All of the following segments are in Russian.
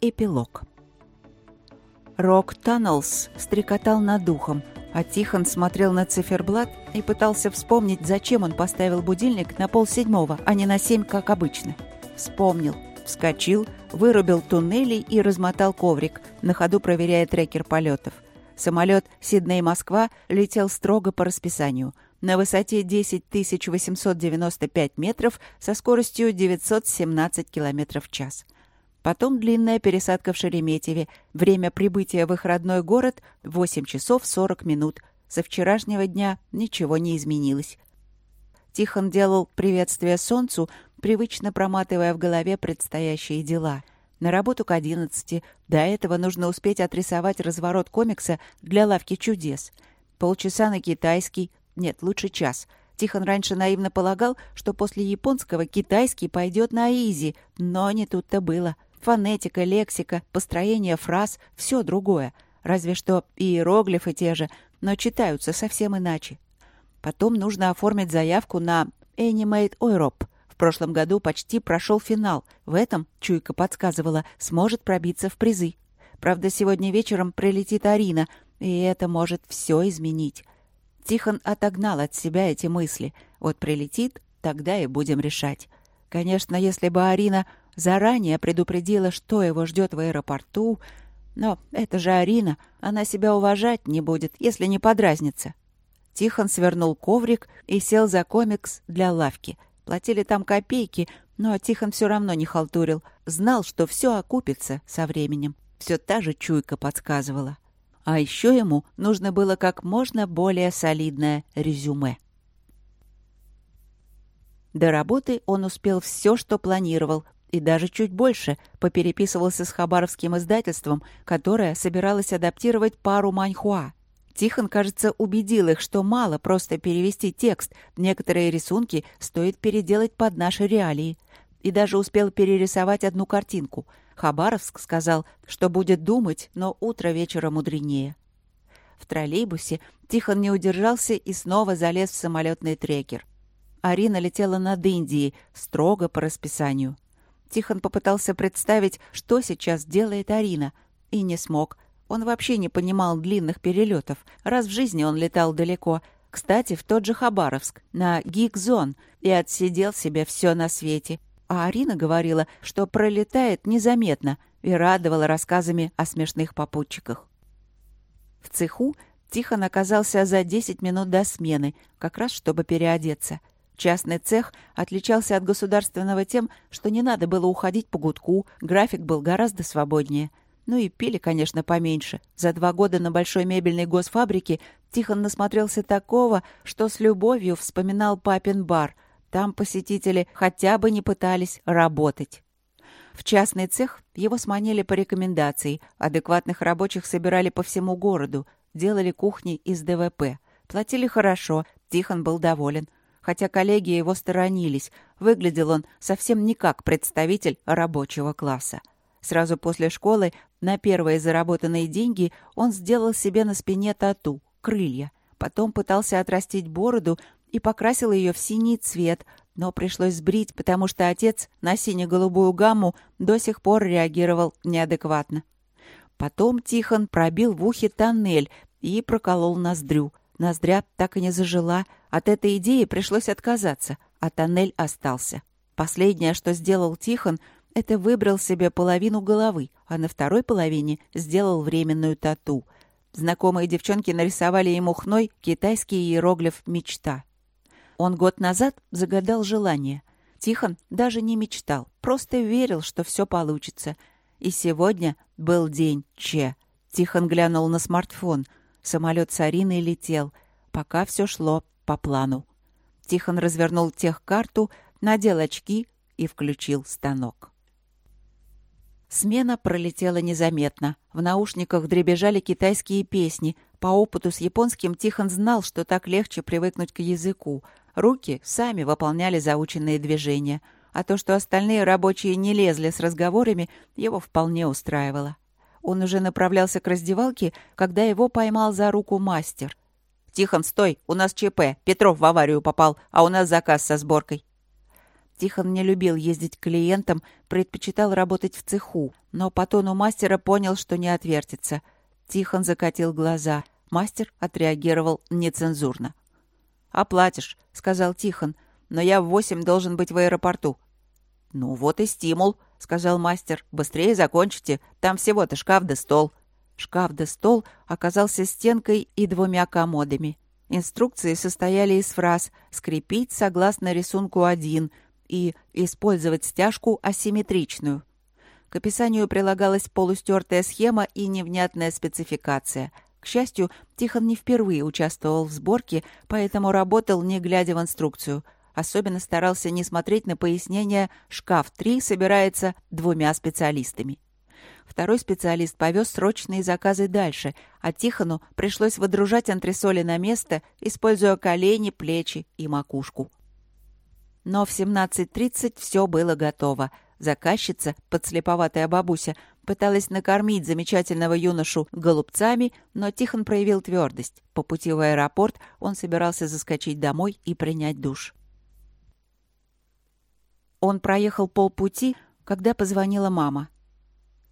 Эпилог. Рок Таннелс стрекотал над духом, а Тихон смотрел на циферблат и пытался вспомнить, зачем он поставил будильник на полседьмого, а не на семь, как обычно. Вспомнил, вскочил, вырубил туннели и размотал коврик, на ходу проверяя трекер полетов. Самолет Сидней-Москва летел строго по расписанию – на высоте 10 895 метров со скоростью 917 км в час. Потом длинная пересадка в Шереметьеве. Время прибытия в их родной город — 8 часов 40 минут. Со вчерашнего дня ничего не изменилось. Тихон делал приветствие солнцу, привычно проматывая в голове предстоящие дела. На работу к одиннадцати. До этого нужно успеть отрисовать разворот комикса для лавки чудес. Полчаса на китайский, нет, лучше час. Тихон раньше наивно полагал, что после японского китайский пойдет на изи, но не тут-то было. Фонетика, лексика, построение фраз — все другое. Разве что иероглифы те же, но читаются совсем иначе. Потом нужно оформить заявку на Animate Europe. В прошлом году почти прошел финал. В этом, чуйка подсказывала, сможет пробиться в призы. Правда, сегодня вечером прилетит Арина, и это может все изменить. Тихон отогнал от себя эти мысли. Вот прилетит, тогда и будем решать. Конечно, если бы Арина заранее предупредила, что его ждет в аэропорту... Но это же Арина, она себя уважать не будет, если не подразнится. Тихон свернул коврик и сел за комикс для лавки. Платили там копейки, но Тихон все равно не халтурил. Знал, что все окупится со временем. Все та же чуйка подсказывала. А еще ему нужно было как можно более солидное резюме. До работы он успел все, что планировал, и даже чуть больше, попереписывался с хабаровским издательством, которое собиралось адаптировать пару Маньхуа. Тихон, кажется, убедил их, что мало просто перевести текст, некоторые рисунки стоит переделать под наши реалии. И даже успел перерисовать одну картинку — Хабаровск сказал, что будет думать, но утро вечера мудренее. В троллейбусе Тихон не удержался и снова залез в самолетный трекер. Арина летела над Индией, строго по расписанию. Тихон попытался представить, что сейчас делает Арина, и не смог. Он вообще не понимал длинных перелетов. Раз в жизни он летал далеко. Кстати, в тот же Хабаровск, на Гигзон, и отсидел себе все на свете. А Арина говорила, что пролетает незаметно и радовала рассказами о смешных попутчиках. В цеху Тихон оказался за 10 минут до смены, как раз чтобы переодеться. Частный цех отличался от государственного тем, что не надо было уходить по гудку, график был гораздо свободнее. Ну и пили, конечно, поменьше. За два года на большой мебельной госфабрике Тихон насмотрелся такого, что с любовью вспоминал папин бар — там посетители хотя бы не пытались работать. В частный цех его сманили по рекомендации. Адекватных рабочих собирали по всему городу, делали кухни из ДВП. Платили хорошо, Тихон был доволен. Хотя коллеги его сторонились, выглядел он совсем не как представитель рабочего класса. Сразу после школы на первые заработанные деньги он сделал себе на спине тату, крылья. Потом пытался отрастить бороду, и покрасила ее в синий цвет, но пришлось сбрить, потому что отец на сине-голубую гамму до сих пор реагировал неадекватно. Потом Тихон пробил в ухе тоннель и проколол ноздрю. Ноздря так и не зажила. От этой идеи пришлось отказаться, а тоннель остался. Последнее, что сделал Тихон, это выбрал себе половину головы, а на второй половине сделал временную тату. Знакомые девчонки нарисовали ему хной китайский иероглиф «Мечта». Он год назад загадал желание. Тихон даже не мечтал, просто верил, что все получится. И сегодня был день Че. Тихон глянул на смартфон. Самолет с Ариной летел, пока все шло по плану. Тихон развернул техкарту, надел очки и включил станок. Смена пролетела незаметно. В наушниках дребезжали китайские песни. По опыту с японским Тихон знал, что так легче привыкнуть к языку. Руки сами выполняли заученные движения, а то, что остальные рабочие не лезли с разговорами, его вполне устраивало. Он уже направлялся к раздевалке, когда его поймал за руку мастер. «Тихон, стой! У нас ЧП! Петров в аварию попал, а у нас заказ со сборкой!» Тихон не любил ездить к клиентам, предпочитал работать в цеху, но по тону мастера понял, что не отвертится. Тихон закатил глаза. Мастер отреагировал нецензурно. «Оплатишь», — сказал Тихон, — «но я в восемь должен быть в аэропорту». «Ну вот и стимул», — сказал мастер. «Быстрее закончите. Там всего-то шкаф да стол». Шкаф да стол оказался стенкой и двумя комодами. Инструкции состояли из фраз «скрепить согласно рисунку 1» и «использовать стяжку асимметричную». К описанию прилагалась полустертая схема и невнятная спецификация. К счастью, Тихон не впервые участвовал в сборке, поэтому работал, не глядя в инструкцию. Особенно старался не смотреть на пояснение «шкаф 3 собирается двумя специалистами». Второй специалист повез срочные заказы дальше, а Тихону пришлось выдружать антресоли на место, используя колени, плечи и макушку. Но в 17.30 все было готово. Заказчица, подслеповатая бабуся, пыталась накормить замечательного юношу голубцами, но Тихон проявил твердость. По пути в аэропорт он собирался заскочить домой и принять душ. Он проехал полпути, когда позвонила мама.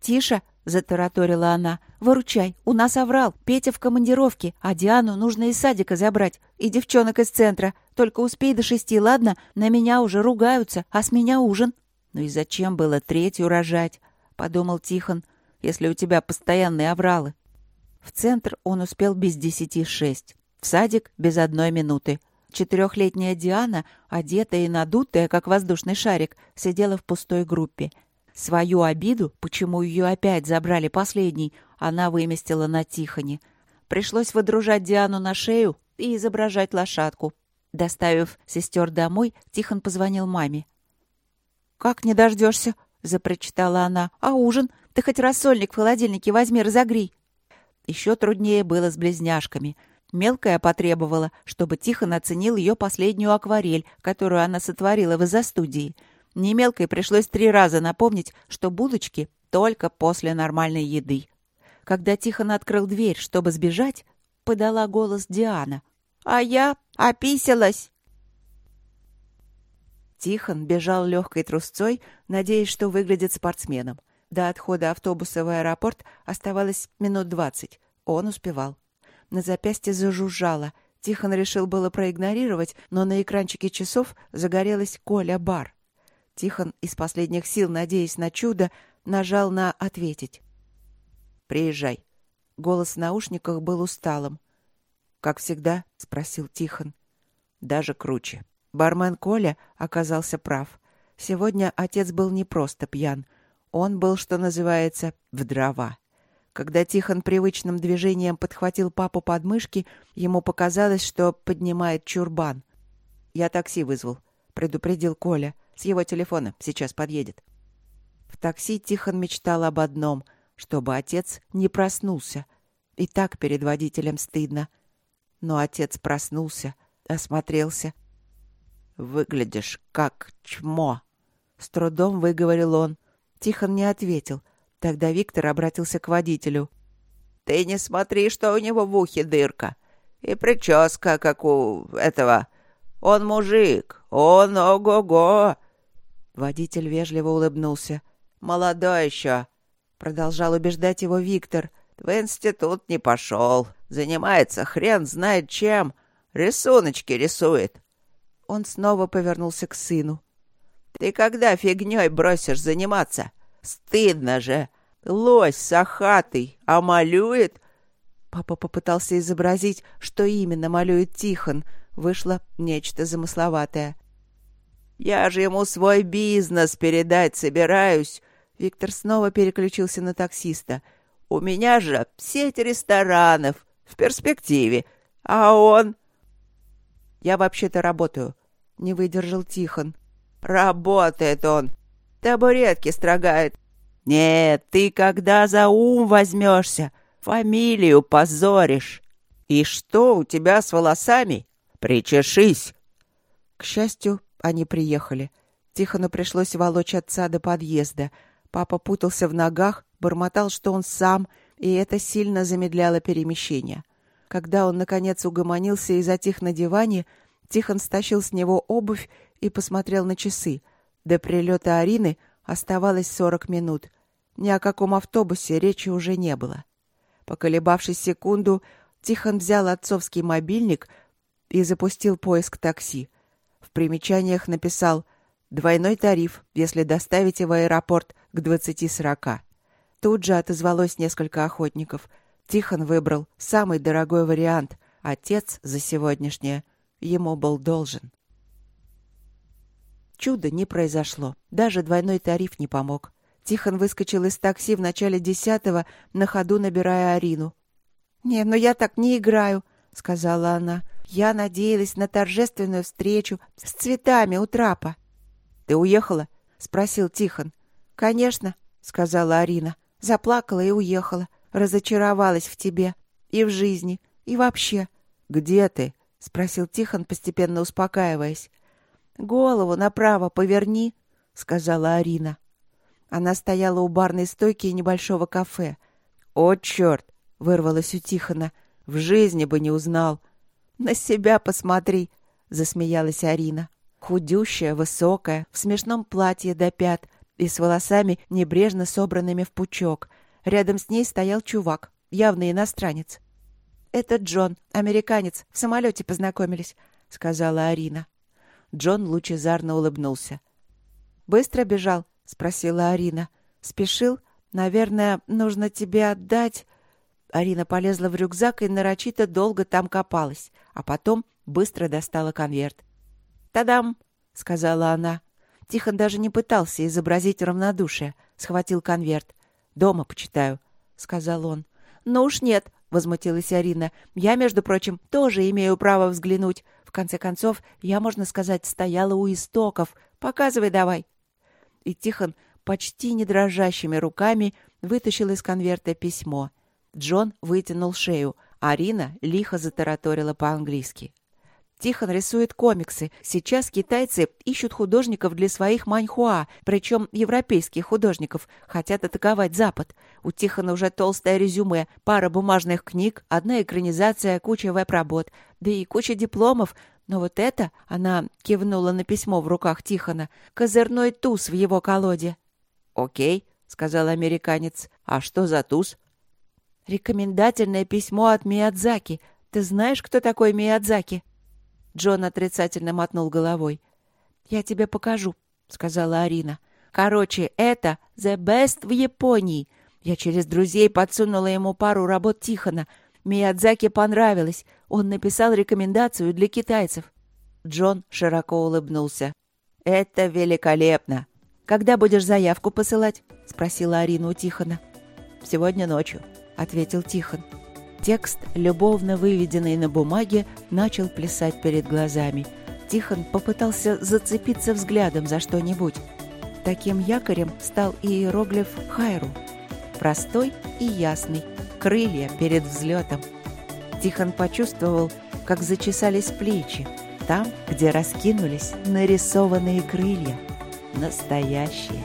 «Тише!» — затараторила она. «Выручай! У нас оврал! Петя в командировке, а Диану нужно из садика забрать. И девчонок из центра. Только успей до шести, ладно? На меня уже ругаются, а с меня ужин». «Ну и зачем было третью рожать?» — подумал Тихон, «если у тебя постоянные овралы». В центр он успел без десяти шесть. В садик без одной минуты. Четырехлетняя Диана, одетая и надутая, как воздушный шарик, сидела в пустой группе — Свою обиду, почему ее опять забрали последней, она выместила на Тихоне. Пришлось выдружать Диану на шею и изображать лошадку. Доставив сестер домой, Тихон позвонил маме. «Как не дождешься?» — запрочитала она. «А ужин? Ты хоть рассольник в холодильнике возьми, разогрей». Еще труднее было с близняшками. Мелкая потребовала, чтобы Тихон оценил ее последнюю акварель, которую она сотворила в изо-студии — Немелкой пришлось три раза напомнить, что булочки только после нормальной еды. Когда Тихон открыл дверь, чтобы сбежать, подала голос Диана. «А я описалась!» Тихон бежал легкой трусцой, надеясь, что выглядит спортсменом. До отхода автобуса в аэропорт оставалось минут двадцать. Он успевал. На запястье зажужжало. Тихон решил было проигнорировать, но на экранчике часов загорелась Коля Бар. Тихон, из последних сил, надеясь на чудо, нажал на «ответить». «Приезжай». Голос в наушниках был усталым. «Как всегда?» — спросил Тихон. «Даже круче». Бармен Коля оказался прав. Сегодня отец был не просто пьян. Он был, что называется, в дрова. Когда Тихон привычным движением подхватил папу под мышки, ему показалось, что поднимает чурбан. «Я такси вызвал», — предупредил Коля. С его телефона. Сейчас подъедет. В такси Тихон мечтал об одном — чтобы отец не проснулся. И так перед водителем стыдно. Но отец проснулся, осмотрелся. «Выглядишь как чмо!» С трудом выговорил он. Тихон не ответил. Тогда Виктор обратился к водителю. «Ты не смотри, что у него в ухе дырка. И прическа, как у этого. Он мужик, он ого-го!» Водитель вежливо улыбнулся. «Молодой еще!» Продолжал убеждать его Виктор. «В институт не пошел. Занимается хрен знает чем. Рисуночки рисует». Он снова повернулся к сыну. «Ты когда фигней бросишь заниматься? Стыдно же! Лось сахатый, а малюет...» Папа попытался изобразить, что именно малюет Тихон. Вышло нечто замысловатое. Я же ему свой бизнес передать собираюсь. Виктор снова переключился на таксиста. У меня же сеть ресторанов в перспективе. А он... Я вообще-то работаю. Не выдержал Тихон. Работает он. Табуретки строгает. Нет, ты когда за ум возьмешься, фамилию позоришь. И что у тебя с волосами? Причешись. К счастью, они приехали. Тихону пришлось волочь отца до подъезда. Папа путался в ногах, бормотал, что он сам, и это сильно замедляло перемещение. Когда он, наконец, угомонился и затих на диване, Тихон стащил с него обувь и посмотрел на часы. До прилета Арины оставалось 40 минут. Ни о каком автобусе речи уже не было. Поколебавшись секунду, Тихон взял отцовский мобильник и запустил поиск такси. В примечаниях написал «Двойной тариф, если доставите в аэропорт к 20.40». Тут же отозвалось несколько охотников. Тихон выбрал самый дорогой вариант. Отец за сегодняшнее ему был должен. Чудо не произошло. Даже двойной тариф не помог. Тихон выскочил из такси в начале десятого, на ходу набирая Арину. «Не, но я так не играю», — сказала она. «Я надеялась на торжественную встречу с цветами у трапа». «Ты уехала?» — спросил Тихон. «Конечно», — сказала Арина. «Заплакала и уехала. Разочаровалась в тебе. И в жизни. И вообще». «Где ты?» — спросил Тихон, постепенно успокаиваясь. «Голову направо поверни», — сказала Арина. Она стояла у барной стойки небольшого кафе. «О, черт!» — вырвалось у Тихона. «В жизни бы не узнал». «На себя посмотри!» — засмеялась Арина. Худющая, высокая, в смешном платье до пят и с волосами, небрежно собранными в пучок. Рядом с ней стоял чувак, явный иностранец. «Это Джон, американец, в самолете познакомились», — сказала Арина. Джон лучезарно улыбнулся. «Быстро бежал?» — спросила Арина. «Спешил? Наверное, нужно тебе отдать...» Арина полезла в рюкзак и нарочито долго там копалась, а потом быстро достала конверт. «Та-дам!» — сказала она. Тихон даже не пытался изобразить равнодушие. Схватил конверт. «Дома почитаю», — сказал он. «Ну уж нет», — возмутилась Арина. «Я, между прочим, тоже имею право взглянуть. В конце концов, я, можно сказать, стояла у истоков. Показывай давай» и Тихон почти не дрожащими руками вытащил из конверта письмо. Джон вытянул шею, а Арина лихо затараторила по-английски. Тихон рисует комиксы. Сейчас китайцы ищут художников для своих маньхуа, причем европейских художников, хотят атаковать Запад. У Тихона уже толстое резюме, пара бумажных книг, одна экранизация, куча веб-работ, да и куча дипломов, но вот это, она кивнула на письмо в руках Тихона, козырной туз в его колоде. «Окей», — сказал американец. «А что за туз?» «Рекомендательное письмо от Миядзаки. Ты знаешь, кто такой Миядзаки?» Джон отрицательно мотнул головой. «Я тебе покажу», — сказала Арина. «Короче, это the best в Японии. Я через друзей подсунула ему пару работ Тихона. Миядзаки понравилось. Он написал рекомендацию для китайцев. Джон широко улыбнулся. «Это великолепно! Когда будешь заявку посылать?» — спросила Арина у Тихона. «Сегодня ночью», — ответил Тихон. Текст, любовно выведенный на бумаге, начал плясать перед глазами. Тихон попытался зацепиться взглядом за что-нибудь. Таким якорем стал иероглиф «Хайру». Простой и ясный, крылья перед взлетом. Тихон почувствовал, как зачесались плечи, там, где раскинулись нарисованные крылья. Настоящие.